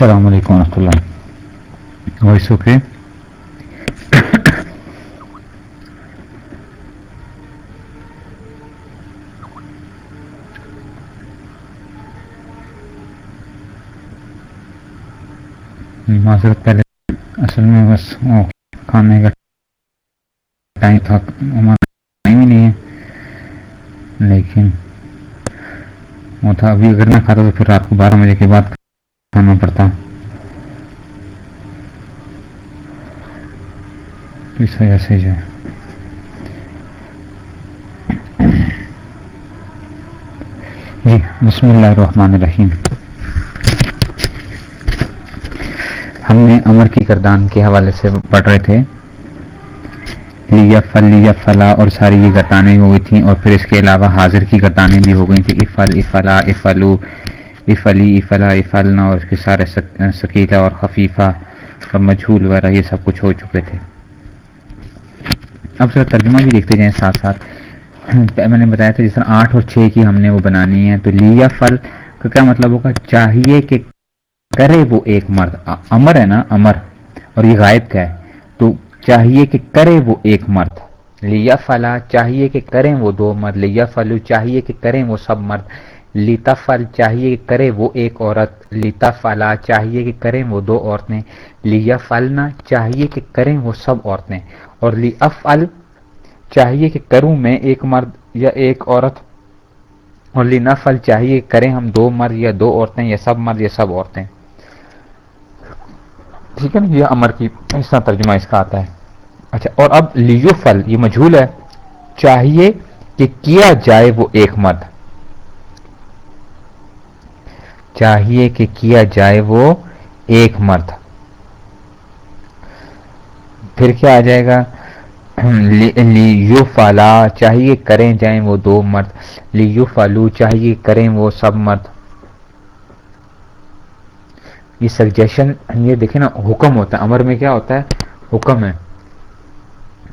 السلام علیکم ورحمۃ اللہ۔ وائس اوکے معذرت پہلے اصل میں بس کھانے کا ٹائم تھا ٹائم ہی نہیں ہے۔ لیکن وہ تھا، ابھی اگر نہ کھاتا تو پھر رات کو بارہ بجے کے بعد کھانا پڑتا اس وجہ سے جو ہے جی بسم اللہ الرحمن الرحیم ہم نے امر کی کردان کے حوالے سے پڑھ رہے تھے لیا فل لیا فلا اور ساری یہ گردانیں ہو گئی تھیں اور پھر اس کے علاوہ حاضر کی گردانیں بھی ہو گئی تھیں افل افلا افلو افلی افلا افلنا اور اس کے سارے سکیلا اور خفیفہ اور مجھول وغیرہ یہ سب کچھ ہو چکے تھے۔ اب ذرا ترجمہ بھی دیکھتے جائیں ساتھ ساتھ۔ میں نے بتایا تھا جس طرح آٹھ اور چھ کی ہم نے وہ بنانی ہے۔ تو لیا فل کا کیا مطلب ہوگا؟ چاہیے کہ کرے وہ ایک مرد۔ امر ہے نا؟ امر۔ اور یہ غائب کا ہے؟ تو چاہیے کہ کرے وہ ایک مرد۔ لیا فلا، چاہیے کہ کریں وہ دو مرد۔ لیا فلو، چاہیے کہ کریں وہ سب مرد۔ لیتا فل چاہیے کہ کرے وہ ایک عورت لیتا فلا چاہیے کہ کریں وہ دو عورتیں لیا فلنا چاہیے کہ کریں وہ سب عورتیں، اور لی چاہیے کہ کروں میں ایک مرد یا ایک عورت، اور لی نفل چاہیے کریں ہم دو مرد یا دو عورتیں یا سب مرد یا سب عورتیں۔ ٹھیک ہے نا؟ یہ امر کی اس طرح ترجمہ اس کا آتا ہے۔ اچھا اور اب لیو فل یہ مجھول ہے، چاہیے کہ کیا جائے وہ ایک مرد۔ چاہیے کہ کیا جائے وہ ایک مرد۔ پھر کیا آ جائے گا؟ لیو فالا چاہیے کریں جائیں وہ دو مرد۔ لیو فالو چاہیے کریں وہ سب مرد۔ یہ سجیشن یہ دیکھیں نا، حکم ہوتا ہے۔ امر میں کیا ہوتا ہے؟ حکم ہے۔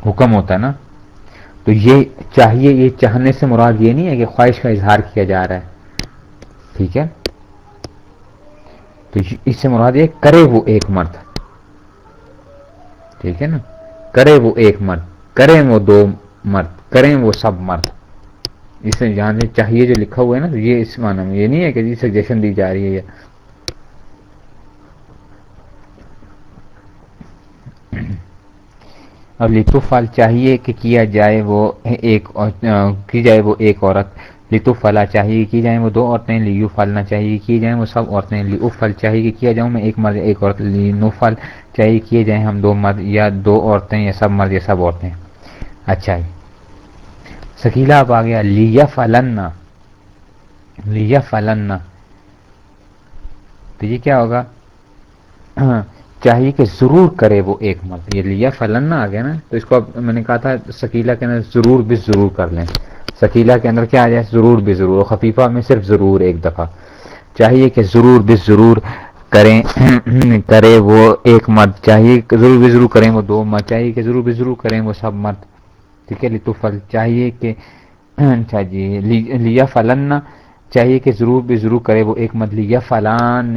حکم ہوتا ہے نا۔ تو یہ چاہیے، یہ چاہنے سے مراد یہ نہیں ہے کہ خواہش کا اظہار کیا جا رہا ہے۔ ٹھیک ہے؟ تو اس سے مراد یہ کرے وہ ایک مرد۔ ٹھیک ہے نا؟ کرے وہ ایک مرد۔ کریں وہ دو مرد۔ کریں وہ سب مرد۔ اس میں جہاں چاہیے جو لکھا ہوا ہے نا یہ اس معنی میں، یہ نہیں ہے کہ جی سجیشن دی جا رہی ہے اب لطف فال چاہیے کہ کیا جائے وہ ایک کی جائے وہ ایک عورت۔ لطف فلا چاہیے کی جائیں وہ دو عورتیں لیو فالنا چاہیے کی جائیں وہ سب عورتیں لیو فل چاہیے کہ کیا جاؤں میں، ایک مرد، ایک عورت لینو فل چاہیے کیے جائیں ہم دو مرد یا دو عورتیں یا سب مرد یا سب عورتیں۔ اچھا جی۔ سکیلا اب آ گیا۔ لیا فلنا لیا فلنا تو یہ کیا ہوگا؟ چاہیے کہ ضرور کرے وہ ایک مرد یہ لیا فلنا آ گیا نا۔ تو اس کو اب میں نے کہا تھا سکیلا کے اندر ضرور بھی ضرور کر لیں۔ سکیلا کے اندر کیا آ جائے؟ ضرور بھی ضرور۔ خفیفہ میں صرف ضرور ایک دفعہ۔ چاہیے کہ ضرور بھی ضرور کریں، کرے وہ ایک مرد۔ چاہیے کہ ضرور بھی ضرور کریں وہ دو مرد۔ چاہیے کہ ضرور بھی ضرور کریں وہ سب مرد۔ ٹھیک ہے لطفل چاہیے کہ اچھا جی لیا فلن چاہیے کہ ضرور بھی ضرور کرے وہ ایک مرد۔ لیا فلان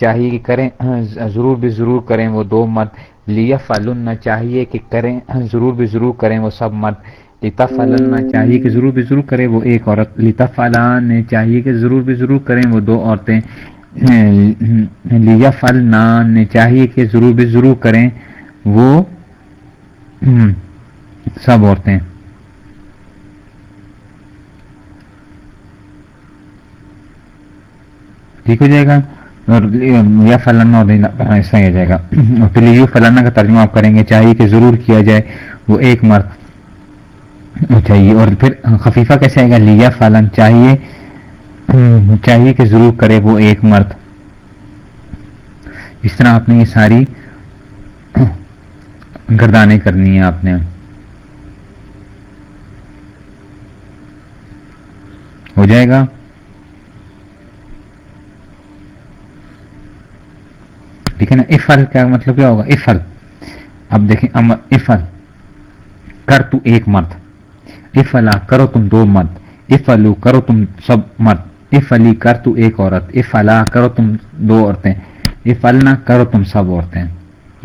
چاہیے کہ کریں ہاں، ضرور بھی ضرور کریں وہ دو مرد۔ لیا فلن چاہیے کہ کریں ہاں، ضرور بھی ضرور کریں وہ سب مرد۔ لتا فلن چاہیے کہ ضرور بھی ضرور کرے وہ ایک عورت۔ لتا فلان چاہیے کہ ضرور بھی ضرور کریں وہ دو عورتیں۔ ہاں، لیا فلنان چاہیے کہ ضرور بھی ضرور کریں وہ سب عورتیں۔ ٹھیک ہو جائے گا۔ اور یا فلانا اور ایسا ہی ہو جائے گا اور پھر یہ فلانا کا ترجمہ آپ کریں گے چاہیے کہ ضرور کیا جائے وہ ایک مرد چاہیے اور پھر خفیفہ کیسے آئے گا لیا فلن چاہیے چاہیے کہ ضرور کرے وہ ایک مرد اس طرح آپ نے یہ ساری گردانیں کرنی ہے آپ نے ہو جائے گا ٹھیک ہے نا افل کا مطلب کیا ہوگا؟ افل اب دیکھیں افل کر تو ایک مرد۔ افلا کرو تم دو مرد۔ افلو کرو تم سب مرد۔ افلی کر تو ایک عورت۔ افلا کرو تم دو عورتیں۔ یہ فل نہ کرو تم سب عورتیں۔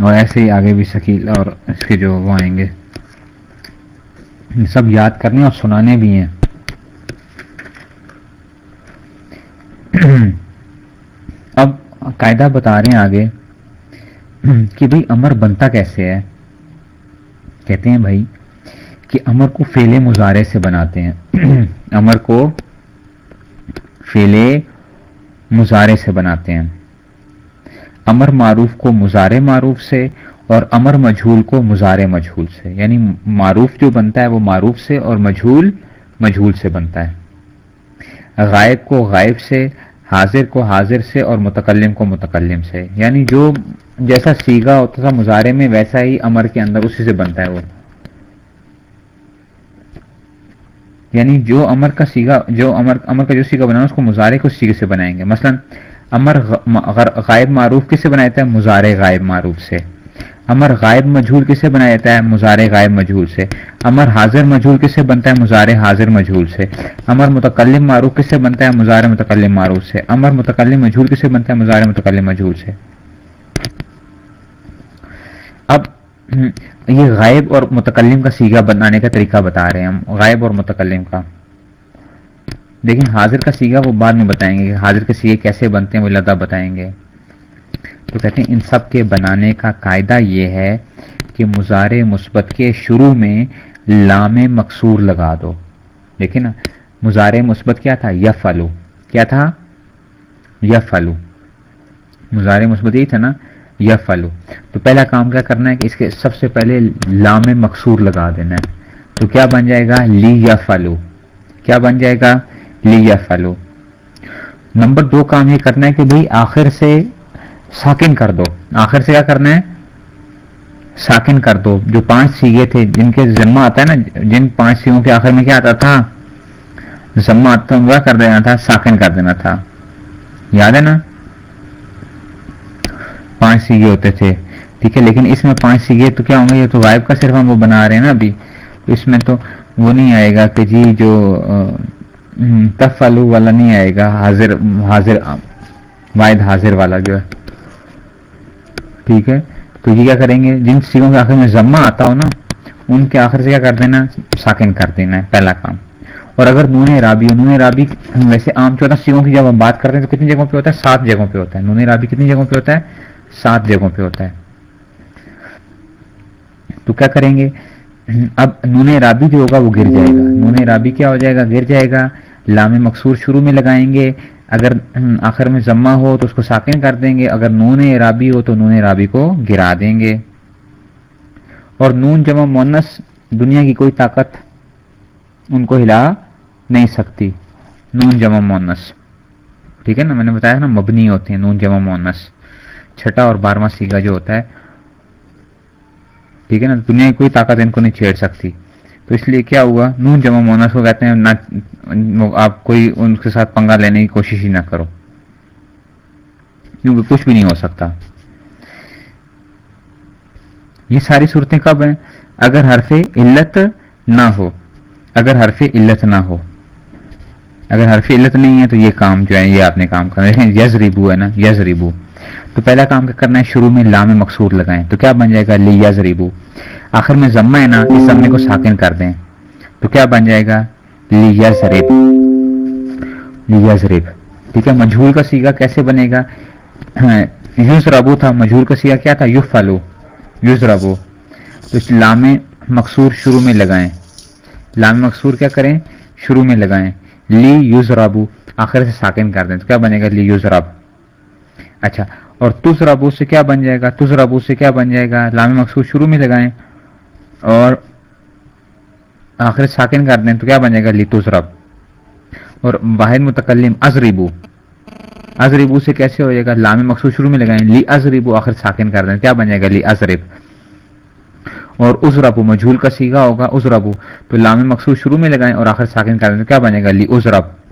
اور ایسے ہی آگے بھی شکیل اور اس کے جو وہ آئیں گے۔ سب یاد کرنے اور سنانے بھی ہیں۔ اب قاعدہ بتا رہے ہیں آگے۔ کہ بھائی امر بنتا کیسے ہے؟ کہتے ہیں بھائی کہ امر کو فیلے مظاہرے سے بناتے ہیں۔ امر کو فیلے مظاہرے سے بناتے ہیں۔ امر معروف کو مزارے معروف سے اور امر مجھول کو مزارے مجھول سے۔ یعنی معروف جو بنتا ہے وہ معروف سے اور مجھول مجھول سے بنتا ہے۔ غائب کو غائب سے، حاضر کو حاضر سے اور متکلم کو متکلم سے۔ یعنی جو جیسا سیگا ہوتا تھا مظاہرے میں، ویسا ہی امر کے اندر اسی سے بنتا ہے وہ۔ یعنی جو امر کا سیگا، جو امر امر کا جو سیگا بنا اس کو مظاہرے کو سیگے سے بنائیں گے۔ مثلا، امر غائب معروف کس سے بنایا جاتا ہے؟ مظاہرے غائب معروف سے۔ امر غائب مجھول کس سے بنایا جاتا ہے؟ مظاہرے غائب مجھول سے۔ امر حاضر مجھول کس سے بنتا ہے؟ مظاہرے حاضر مجھول سے۔ امر متکلم معروف کس سے بنتا ہے؟ مظاہرے متکلم معروف سے۔ امر متکلم مجھول کس سے بنتا ہے؟ مظاہرے متکلم مجھول سے۔ اب یہ غائب اور متکلم کا سیگا بنانے کا طریقہ بتا رہے ہیں ہم، غائب اور متکلم کا۔ لیکن حاضر کا سیگا وہ بعد میں بتائیں گے حاضر کے سیگے کیسے بنتے ہیں، وہ لدا بتائیں گے۔ تو کہتے ہیں، ان سب کے بنانے کا قاعدہ یہ ہے کہ مظاہرے مثبت کے شروع میں لام مقصور لگا دو۔ دیکھیں نا مظاہرے مثبت کیا تھا؟ یا فلو کیا تھا؟ یا فلو مظاہرے مثبت یہی تھا نا یا فلو تو پہلا کام کیا کرنا ہے کہ اس کے سب سے پہلے لام مقصور لگا دینا ہے۔ تو کیا بن جائے گا؟ لی یا فلو کیا بن جائے گا؟ لی یا فلو نمبر دو کام یہ کرنا ہے کہ بھائی آخر سے ساکن کر دو۔ آخر سے کیا کرنا ہے؟ ساکن کر دو۔ جو پانچ سیگے تھے، جن کے ذمہ آتا ہے نا، جن پانچ سیگوں کے آخر میں کیا آتا تھا؟ ذمہ آتا وہ کر دینا تھا، ساکن کر دینا تھا۔ یاد ہے نا؟ پانچ سیگے ہوتے تھے۔ ٹھیک ہے، لیکن اس میں پانچ سیگے تو کیا ہوں گے، یہ تو غائب کا صرف ہم وہ بنا رہے ہیں نا ابھی۔ اس میں تو وہ نہیں آئے گا کہ جی جو تفلو والا نہیں آئے گا، حاضر حاضر واحد حاضر والا جو ہے۔ ٹھیک ہے، تو یہ کیا کریں گے؟ جن سیگوں کے آخر میں ضمہ آتا ہو نا، ان کے آخر سے کیا کر دینا؟ ساکن کر دینا ہے، پہلا کام۔ اور اگر نون رابی ہو نون رابی ویسے عام چودہ سیگوں کی جب ہم بات کرتے ہیں تو کتنی جگہوں پہ ہوتا ہے؟ سات جگہوں پہ ہوتا ہے۔ نون رابی کتنی جگہوں پہ ہوتا ہے؟ سات جگہوں پہ ہوتا ہے۔ تو کیا کریں گے؟ اب نون رابی جو ہوگا وہ گر جائے گا۔ نون رابی کیا ہو جائے گا؟ گر جائے گا۔ لام مقصور شروع میں لگائیں گے۔ اگر آخر میں ضمہ ہو تو اس کو ساکن کر دیں گے۔ اگر نون رابی ہو تو نون رابی کو گرا دیں گے۔ اور نون جمع مونس دنیا کی کوئی طاقت ان کو ہلا نہیں سکتی۔ نون جمع مونس ٹھیک ہے نا؟ میں نے بتایا نا، مبنی ہوتے ہیں نون جمع مونس چھٹا اور بارہواں سیگا جو ہوتا ہے، ٹھیک ہے نا، دنیا کی کوئی طاقت ان کو نہیں چھیڑ سکتی۔ تو اس لیے کیا ہوا؟ نون جمع مونس کو کہتے ہیں، نہ آپ کوئی ان کے ساتھ پنگا لینے کی کوشش ہی نہ کرو۔ کیونکہ کچھ بھی نہیں ہو سکتا۔ یہ ساری صورتیں کب ہیں؟ اگر حرف علت نہ ہو، اگر حرف علت نہ ہو۔ اگر حرف علت نہیں ہے تو یہ کام جو ہے، یہ آپ نے کام کرنا دیکھیں یز ریبو ہے نا یز ریبو تو پہلا کام کیا کرنا ہے شروع میں لام مقصور لگائیں۔ تو کیا بن جائے گا لی یز ریبو آخر میں ضمہ ہے نا اس ضمے کو ساکن کر دیں۔ تو کیا بن جائے گا؟ لیا زریب۔ لیا زریب۔ ٹھیک ہے، مجھول کا سیگا کیسے بنے گا؟ یوز ربو تھا، مجھول کا سیگا کیا تھا؟ یوف فالو یوز ربو تو اس لام مقصور شروع میں لگائیں۔ لام مقصور کیا کریں؟ شروع میں لگائیں۔ لی یوز رابو آخر سے ساکن کر دیں۔ تو کیا بنے گا؟ لی یوز رب اچھا اور تز ربو سے کیا بن جائے گا؟ تز ربو سے کیا بن جائے گا؟ لام مقصور شروع میں لگائیں اور آخر ساکن کر دیں تو کیا بنے گا؟ لیتو رب اور واحد متکلم ازریبو۔ ازریبو سے کیسے ہو جائے گا؟ لام مقصود شروع میں لگائیں۔ لی ازریبو آخر ساکن کر دیں۔ کیا بن جائے گا؟ لی ازرب اور اس ربو مجھول کا سیگا ہوگا۔ اس ربو تو لام مقصود شروع میں لگائیں اور آخر ساکن کر دیں۔ کیا بنے گا؟ لی اس رب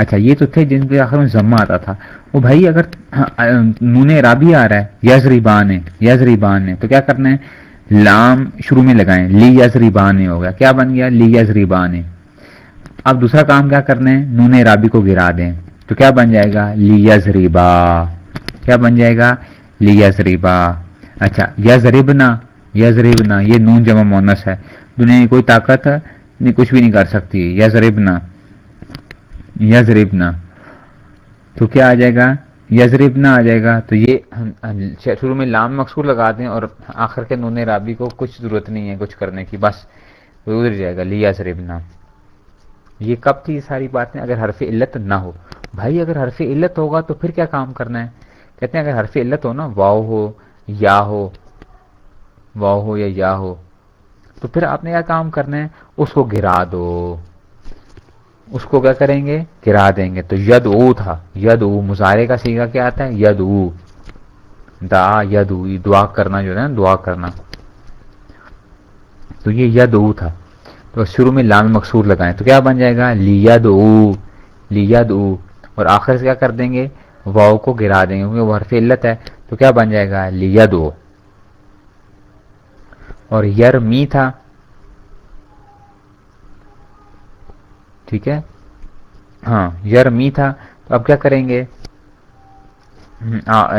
اچھا یہ تو تھے جن کے آخر میں ضمہ آتا تھا۔ وہ بھائی، اگر نون رابی آ رہا ہے، یزریبان ہے یزریبان ہے، تو کیا کرنا ہے؟ لام شروع میں لگائیں۔ لی یزریبان ہو گیا کیا بن گیا؟ لی یزریبان اب دوسرا کام کیا کرنا ہے؟ نون رابی کو گرا دیں۔ تو کیا بن جائے گا؟ لی یزریبا۔ کیا بن جائے گا؟ لیا زریبا اچھا یا زریبنا یہ نون جمع مونس ہے۔ دنیا کی کوئی طاقت نہیں، کچھ بھی نہیں کر سکتی۔ یا زریبنا یا زریبنا تو کیا آ جائے گا؟ یزرب نہ آ جائے گا۔ تو یہ شروع میں لام مقصور لگا دیں اور آخر کے نون رابی کو کچھ ضرورت نہیں ہے کچھ کرنے کی، بس ادھر جائے گا۔ لیا زریب نہ یہ کب تھی یہ ساری باتیں؟ اگر حرف علت نہ ہو۔ بھائی، اگر حرف علت ہوگا تو پھر کیا کام کرنا ہے؟ کہتے ہیں اگر حرف علت ہو نا واؤ ہو، یا ہو واؤ ہو یا یا ہو، تو پھر آپ نے کیا کام کرنا ہے؟ اس کو گرا دو۔ اس کو کیا کریں گے؟ گرا دیں گے۔ تو ید او تھا۔ ید او مظاہرے کا سیگا کیا آتا ہے؟ ید او دا ید او دعا کرنا جو ہے نا، دعا کرنا۔ تو یہ ید او تھا۔ تو شروع میں لام مقصور لگائیں۔ تو کیا بن جائے گا؟ لی ید او لی ید او اور آخر سے کیا کر دیں گے؟ واؤ کو گرا دیں گے۔ کیونکہ وہ حرف علت ہے۔ تو کیا بن جائے گا؟ لی ید او اور یر می تھا۔ ٹھیک ہے؟ ہاں یر، می تھا۔ تو اب کیا کریں گے؟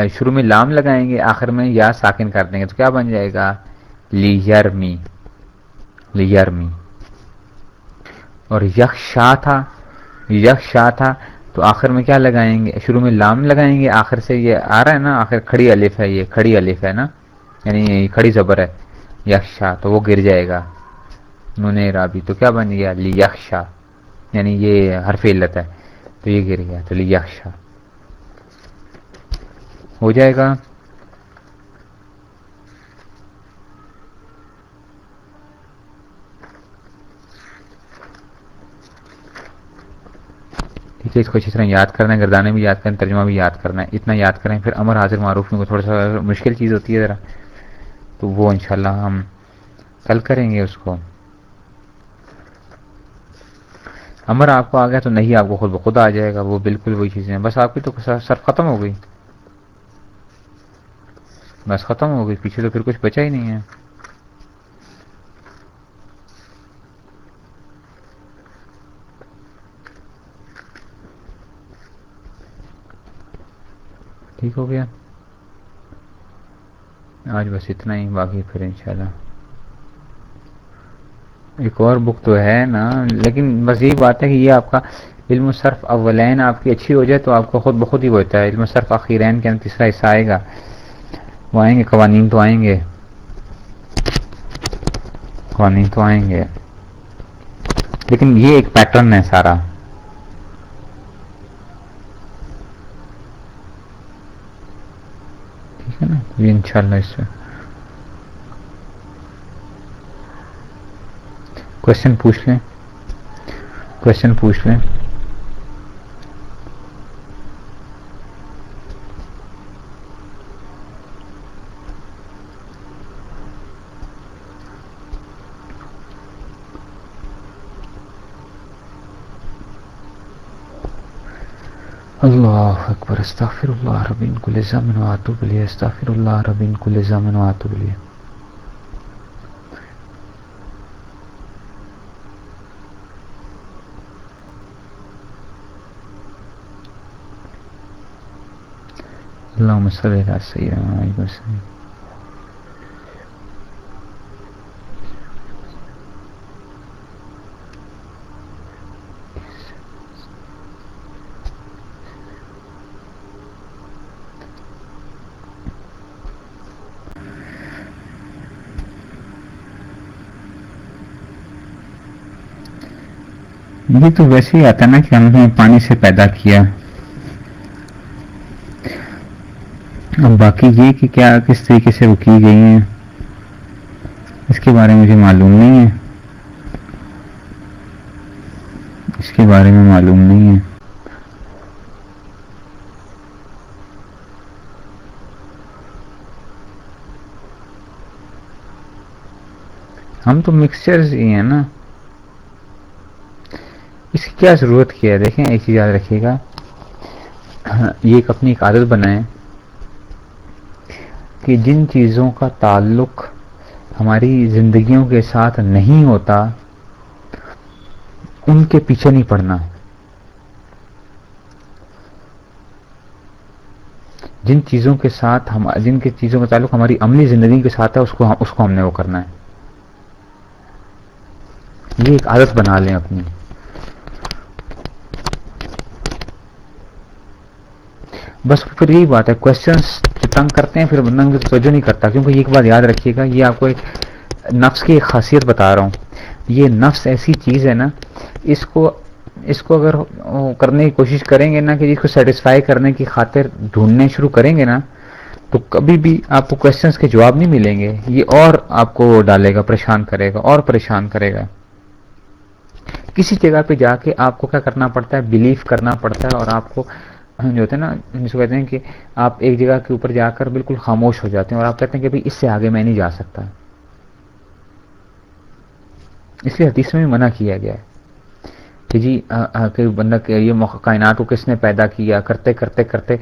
شروع میں لام لگائیں گے، آخر میں یا ساکن کر دیں گے۔ تو کیا بن جائے گا؟ لی می۔ لی می۔ اور یک شاہ تھا۔ یک شاہ تھا۔ تو آخر میں کیا لگائیں گے؟ شروع میں لام لگائیں گے، آخر سے یہ آ رہا ہے نا، آخر کھڑی الف ہے، یہ کھڑی الف ہے نا۔ یعنی کھڑی زبر ہے یک شاہ تو وہ گر جائے گا۔ نون رابی تو کیا بن گیا؟ لی یک شاہ یعنی یہ حرف علت ہے، تو یہ گر گیا، تو یکشا ہو جائے گا۔ ٹھیک ہے، اس کو اچھی طرح یاد کرنا ہے گردانے بھی یاد کریں، ترجمہ بھی یاد کرنا ہے۔ اتنا یاد کریں، پھر امر حاضر معروف میں کو تھوڑا سا مشکل چیز ہوتی ہے ذرا۔ تو وہ انشاءاللہ ہم کل کریں گے اس کو۔ امر آپ کو آ گیا تو نہیں، آپ کو خود بخود آ جائے گا، وہ بالکل وہی چیزیں بس آپ کی تو سر ختم ہو گئی۔ بس ختم ہو گئی۔ پیچھے تو پھر کچھ بچا ہی نہیں ہے۔ ٹھیک ہو گیا۔ آج بس اتنا ہی، باقی پھر انشاءاللہ۔ ایک اور بک تو ہے نا، لیکن بس یہی بات ہے کہ یہ آپ کا علم صرف اولین آپ کی اچھی ہو جائے تو آپ کو خود بخود ہی ہوتا ہے۔ علم صرف آخرین کے اندر تیسرا حصہ آئے گا۔ وہ آئیں گے، قوانین تو آئیں گے۔ قوانین تو آئیں گے۔ لیکن یہ ایک پیٹرن ہے سارا۔ ٹھیک ہے نا؟ یہ انشاءاللہ اس سے۔ کوشچن پوچھ لیں۔ کوشچن پوچھ لیں۔ اللہ اکبر، استغفر اللہ ربین کل زمن و آتوب لیے استغفر اللہ ربین کل زمن و آتوب لیے اللهم صل على سيدنا محمد وسلم۔ یہ تو ویسے ہی آتا نا کہ ہم نے پانی سے پیدا کیا۔ اب باقی یہ کہ کیا کس طریقے سے وہ کی گئی ہیں، اس کے بارے میں مجھے معلوم نہیں ہے۔ اس کے بارے میں معلوم نہیں ہے۔ ہم تو مکسچرز ہی ہیں نا۔ اس کی کیا ضرورت کیا ہے؟ دیکھیں، ایک چیز یاد رکھیے گا۔ یہ ایک اپنی ایک عادت بنائیں۔ کہ جن چیزوں کا تعلق ہماری زندگیوں کے ساتھ نہیں ہوتا، ان کے پیچھے نہیں پڑنا۔ جن چیزوں کے ساتھ ہم، جن کے چیزوں کا تعلق ہماری عملی زندگی کے ساتھ ہے، اس کو اس کو ہم نے وہ کرنا ہے۔ یہ ایک عادت بنا لیں اپنی۔ بس پھر یہی بات ہے کوشچنس تنگ کرتے ہیں، پھر بندہ توجہ نہیں کرتا۔ کیونکہ یہ ایک بات یاد رکھیے گا، یہ آپ کو ایک نفس کی ایک خاصیت بتا رہا ہوں۔ یہ نفس ایسی چیز ہے نا، اس کو اس کو اگر کرنے کی کوشش کریں گے نا، کہ اس کو سیٹسفائی کرنے کی خاطر ڈھونڈنے شروع کریں گے نا، تو کبھی بھی آپ کو کوشچنس کے جواب نہیں ملیں گے۔ یہ اور آپ کو ڈالے گا، پریشان کرے گا، اور پریشان کرے گا۔ کسی جگہ پہ جا کے آپ کو کیا کرنا پڑتا ہے؟ بلیف کرنا پڑتا ہے اور آپ کو جو ہوتے ہیں نا جس کو کہتے ہیں کہ آپ ایک جگہ کے اوپر جا کر بالکل خاموش ہو جاتے ہیں اور آپ کہتے ہیں کہ اس سے آگے میں نہیں جا سکتا۔ اس لیے حدیث میں بھی منع کیا گیا ہے کہ جی کہ بندہ یہ کائنات کو کس نے پیدا کیا، کرتے کرتے کرتے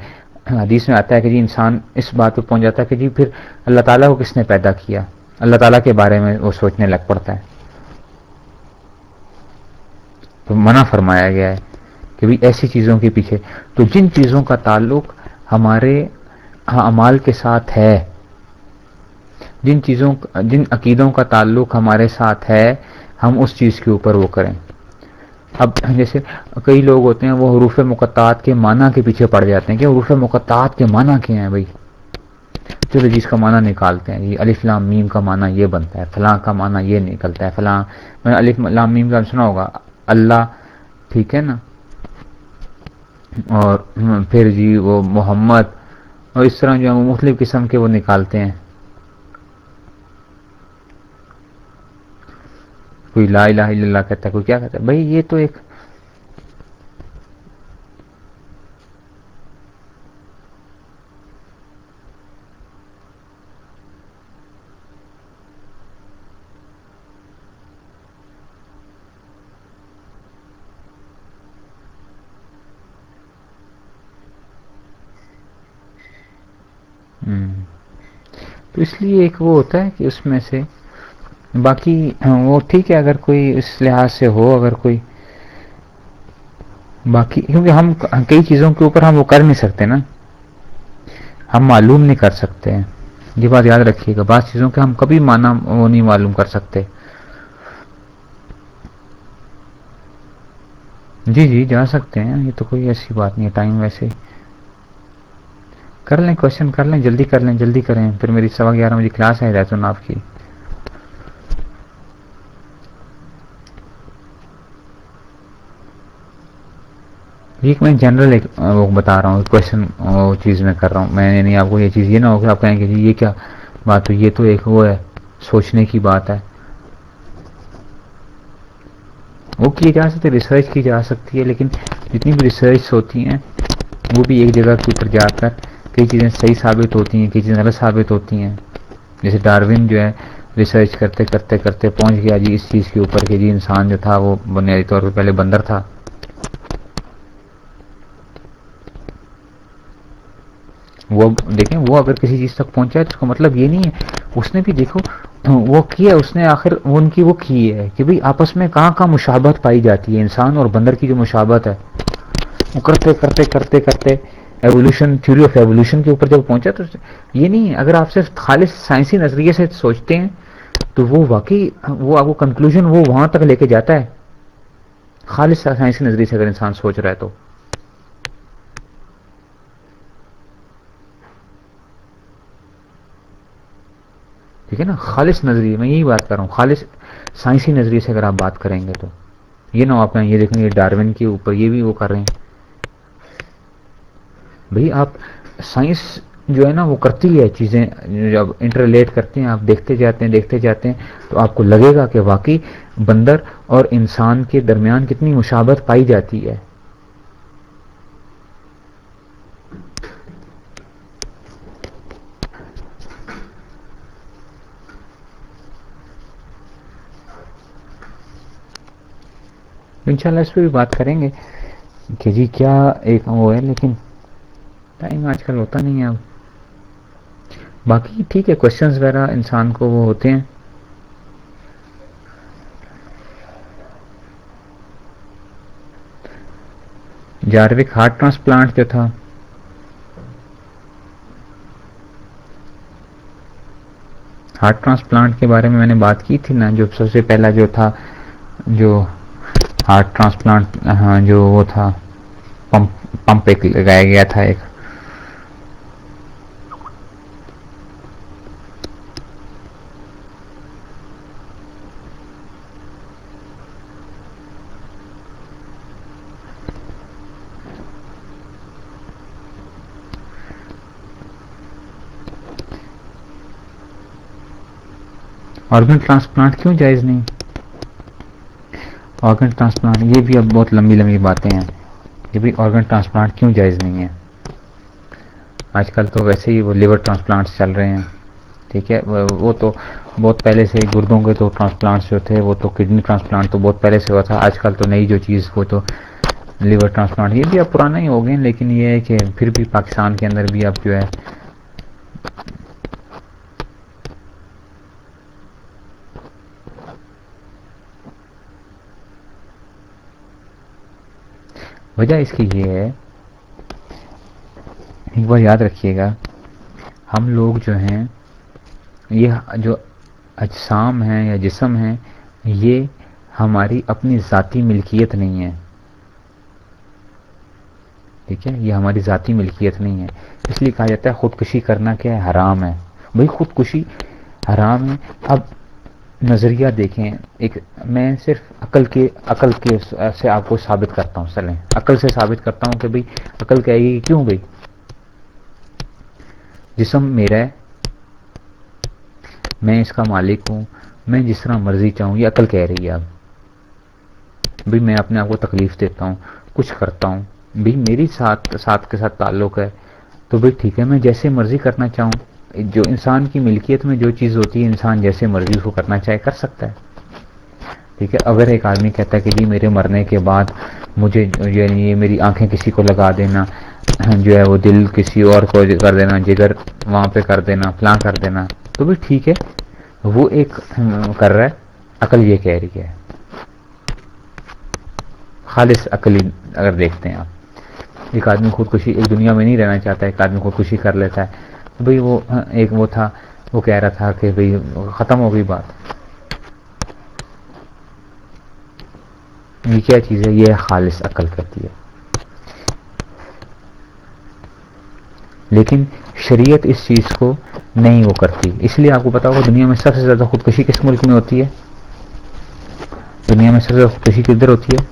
حدیث میں آتا ہے کہ جی انسان اس بات پہ پہنچ جاتا ہے کہ جی پھر اللہ تعالیٰ کو کس نے پیدا کیا؟ اللہ تعالیٰ کے بارے میں وہ سوچنے لگ پڑتا ہے۔ تو منع فرمایا گیا ہے۔ کہ بھی ایسی چیزوں کے پیچھے۔ تو جن چیزوں کا تعلق ہمارے ہاں اعمال کے ساتھ ہے، جن چیزوں جن عقیدوں کا تعلق ہمارے ساتھ ہے، ہم اس چیز کے اوپر وہ کریں۔ اب جیسے کئی لوگ ہوتے ہیں، وہ حروف مقطعات کے معنی کے پیچھے پڑ جاتے ہیں کہ حروف مقطعات کے معنی کیا ہیں بھائی؟ چلو جی، جس کا معنی نکالتے ہیں۔ یہ لام میم کا معنی یہ بنتا ہے، فلاں کا معنی یہ نکلتا ہے، فلاں، میں علی لام میم کا سنا ہوگا، اللہ، ٹھیک ہے نا؟ اور پھر جی وہ محمد اور اس طرح جو ہے مختلف قسم کے وہ نکالتے ہیں۔ کوئی لا الہ الا اللہ کہتا ہے، کوئی کیا کہتا ہے؟ بھائی یہ تو ایک تو اس لیے ایک وہ ہوتا ہے کہ اس میں سے باقی ہاں، وہ ٹھیک ہے اگر کوئی اس لحاظ سے ہو، اگر کوئی باقی، کیونکہ ہم کئی چیزوں کے اوپر ہم وہ کر نہیں سکتے نا۔ ہم معلوم نہیں کر سکتے یہ بات یاد رکھیے گا، بعض چیزوں کے ہم کبھی مانا وہ نہیں معلوم کر سکتے۔ جی جی جا سکتے ہیں، یہ تو کوئی ایسی بات نہیں ہے، ٹائم ویسے کر لیں کوشچن کر لیں، جلدی کر لیں، جلدی کریں، پھر میری سوا گیارہ بجے کلاس ہے رہتا آپ کی۔ ایک میں جنرل ایک وہ بتا رہا ہوں کوشچن وہ چیز میں کر رہا ہوں۔ میں نہیں، آپ کو یہ چیز یہ نہ ہو کہ آپ کہیں گے جی یہ کیا بات ہو یہ تو ایک وہ ہے، سوچنے کی بات ہے۔ وہ کی جا سکتی ریسرچ کی جا سکتی ہے، لیکن جتنی بھی ریسرچ ہوتی ہیں، وہ بھی ایک جگہ کے اوپر جا کر کئی چیزیں صحیح ثابت ہوتی ہیں، کئی چیزیں غلط ثابت ہوتی ہیں۔ جیسے ڈاروین جو ہے ریسرچ کرتے کرتے کرتے پہنچ گیا جی اس چیز کے اوپر کہ جی انسان جو تھا وہ بنیادی طور پہ پہلے بندر تھا۔ وہ دیکھیں، وہ اگر کسی چیز تک پہنچا ہے تو اس کا مطلب یہ نہیں ہے، اس نے بھی دیکھو، وہ کیا اس نے آخر ان کی وہ کی ہے کہ بھئی آپس میں کہاں کہاں مشابت پائی جاتی ہے انسان اور بندر کی جو مشابت ہے۔ وہ کرتے کرتے کرتے کرتے ایولیوشن تھیوری آف ایولیوشن کے اوپر جب پہنچا تو یہ نہیں اگر آپ صرف خالص سائنسی نظریے سے سوچتے ہیں، تو وہ واقعی وہ آپ کو کنکلوژن وہ وہاں تک لے کے جاتا ہے۔ خالص سائنسی نظریے سے اگر انسان سوچ رہا ہے تو۔ ٹھیک ہے نا؟ خالص نظریے، میں یہی بات کر رہا ہوں، خالص سائنسی نظریے سے اگر آپ بات کریں گے تو۔ یہ نہ آپ یہ دیکھیں گے ڈارون کے اوپر یہ بھی وہ کر رہے ہیں۔ بھئی آپ سائنس جو ہے نا وہ کرتی ہے چیزیں جب انٹرلیٹ کرتے ہیں، آپ دیکھتے جاتے ہیں، دیکھتے جاتے ہیں، تو آپ کو لگے گا کہ واقعی بندر اور انسان کے درمیان کتنی مشابت پائی جاتی ہے۔ انشاءاللہ اس پہ بھی بات کریں گے کہ جی کیا ایک وہ ہے، لیکن ٹائم آج کل ہوتا نہیں ہے اب۔ باقی ٹھیک ہے کوشچنس وغیرہ انسان کو وہ ہوتے ہیں۔ جاروک ہارٹ ٹرانسپلانٹ جو تھا۔ ہارٹ ٹرانسپلانٹ کے بارے میں میں نے بات کی تھی نا، جو سب سے پہلا جو تھا، جو ہارٹ ٹرانسپلانٹ ہاں، جو وہ تھا۔ پمپ پمپ ایک لگایا گیا تھا ایک۔ آرگن ٹرانسپلانٹ کیوں جائز نہیں؟ آرگن ٹرانسپلانٹ، یہ بھی اب بہت لمبی لمبی باتیں ہیں۔ یہ بھی آرگن ٹرانسپلانٹ کیوں جائز نہیں ہے آج کل تو ویسے ہی وہ لیور ٹرانسپلانٹس چل رہے ہیں۔ ٹھیک ہے، وہ تو بہت پہلے سے گردوں کے تو ٹرانسپلانٹس جو تھے، وہ تو کڈنی ٹرانسپلانٹ تو بہت پہلے سے ہوا تھا۔ آج کل تو نئی جو چیز، وہ تو لیور ٹرانسپلانٹ، یہ بھی اب پرانا ہی ہو گئے لیکن یہ ہے کہ پھر بھی پاکستان کے اندر بھی اب جو ہے وجہ اس کی یہ ہے، ایک بار یاد رکھیے گا، ہم لوگ جو ہیں، یہ جو اجسام ہیں یا جسم ہیں، یہ ہماری اپنی ذاتی ملکیت نہیں ہے۔ ٹھیک ہے؟ یہ ہماری ذاتی ملکیت نہیں ہے۔ اس لیے کہا جاتا ہے خودکشی کرنا کیا ہے؟ حرام ہے۔ بھائی خودکشی حرام ہے۔ اب نظریہ دیکھیں، ایک میں صرف عقل کے عقل کے سے آپ کو ثابت کرتا ہوں چلیں عقل سے ثابت کرتا ہوں کہ بھائی عقل کہے گی کیوں بھائی جسم میرا ہے، میں اس کا مالک ہوں، میں جس طرح مرضی چاہوں، یہ عقل کہہ رہی ہے اب۔ بھائی میں اپنے آپ کو تکلیف دیتا ہوں، کچھ کرتا ہوں۔ بھائی میری ساتھ ساتھ کے ساتھ تعلق ہے، تو بھائی ٹھیک ہے، میں جیسے مرضی کرنا چاہوں جو انسان کی ملکیت میں جو چیز ہوتی ہے، انسان جیسے مرضی اس کو کرنا چاہے، کر سکتا ہے۔ ٹھیک ہے؟ اگر ایک آدمی کہتا ہے کہ جی میرے مرنے کے بعد مجھے یعنی یہ میری آنکھیں کسی کو لگا دینا، جو ہے وہ دل کسی اور کو کر دینا، جگر وہاں پہ کر دینا، فلاں کر دینا، تو بھی ٹھیک ہے۔ وہ ایک کر رہا ہے، عقل یہ کہہ رہی ہے۔ خالص عقل اگر دیکھتے ہیں آپ، ایک آدمی خودکشی، ایک دنیا میں نہیں رہنا چاہتا، ایک آدمی خودکشی کر لیتا ہے۔ بھئی وہ ہاں، ایک وہ تھا، وہ کہہ رہا تھا کہ بھئی ختم ہو گئی بات۔ یہ کیا چیز ہے؟ یہ خالص عقل کرتی ہے۔ لیکن شریعت اس چیز کو نہیں وہ کرتی۔ اس لیے آپ کو پتا ہوگا، دنیا میں سب سے زیادہ خودکشی کس ملک میں ہوتی ہے؟ دنیا میں سب سے زیادہ خودکشی کدھر ہوتی ہے؟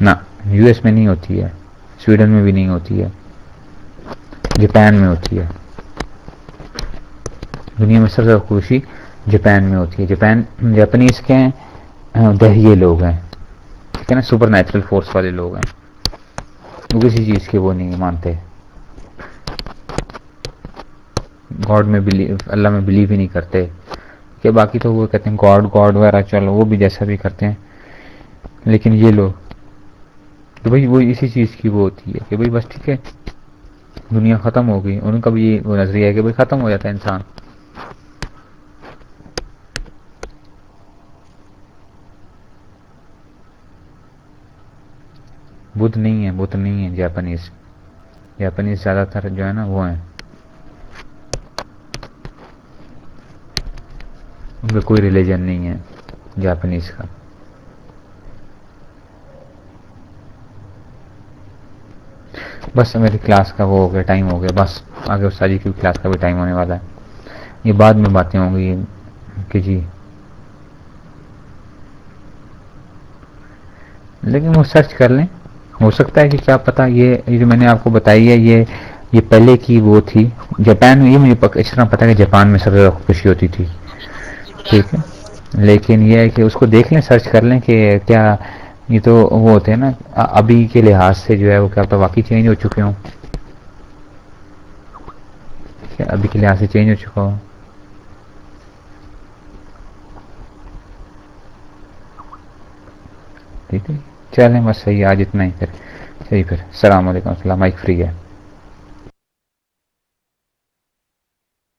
نہ، یو ایس میں نہیں ہوتی ہے۔ سویڈن میں بھی نہیں ہوتی ہے۔ جاپان میں ہوتی ہے۔ دنیا میں سب سے زیادہ خوشی جاپان میں ہوتی ہے۔ جاپان جاپنیز کے ہیں دہیے لوگ ہیں۔ ٹھیک ہے نا؟ سپر نیچرل فورس والے لوگ ہیں۔ وہ کسی چیز کے وہ نہیں مانتے۔ گاڈ میں بلیو اللہ میں بلیو ہی نہیں کرتے۔ کہ باقی تو وہ کہتے ہیں گاڈ گاڈ وغیرہ، چلو وہ بھی جیسا بھی کرتے ہیں۔ لیکن یہ لوگ تو بھائی وہ اسی چیز کی وہ ہوتی ہے کہ بھائی بس ٹھیک ہے، دنیا ختم ہو گئی۔ ان کا بھی یہ وہ نظریہ ہے کہ بھائی ختم ہو جاتا ہے انسان۔ بدھ نہیں ہے، بدھ نہیں ہے جاپنیز جاپنیز زیادہ تر جو ہے نا وہ ہیں۔ ان کا کوئی ریلیجن نہیں ہے جاپنیز کا۔ بس میری کلاس کا وہ ہو گیا، ٹائم ہو گیا، بس آگے استاد جی کی کلاس کا بھی ٹائم ہونے والا ہے۔ یہ بعد میں باتیں ہوں گی کہ جی۔ لیکن وہ سرچ کر لیں۔ ہو سکتا ہے کہ کیا پتا، یہ جو میں نے آپ کو بتائی ہے، یہ یہ پہلے کی وہ تھی۔ جاپان میں یہ مجھے اس طرح پتا کہ جاپان میں سب سے زیادہ خوشی ہوتی تھی۔ ٹھیک ہے۔ لیکن یہ ہے کہ اس کو دیکھ لیں سرچ کر لیں کہ کیا یہ تو وہ ہوتے ہیں نا، ابھی کے لحاظ سے جو ہے وہ کیا ہوتا واقعی چینج ہو چکے ہوں۔ ابھی کے لحاظ سے چینج ہو چکا ہوں۔ ٹھیک ہے، چلیں بس صحیح، آج اتنا ہی پھر۔ صحیح پھر، السلام علیکم، السلام، مائک فری ہے۔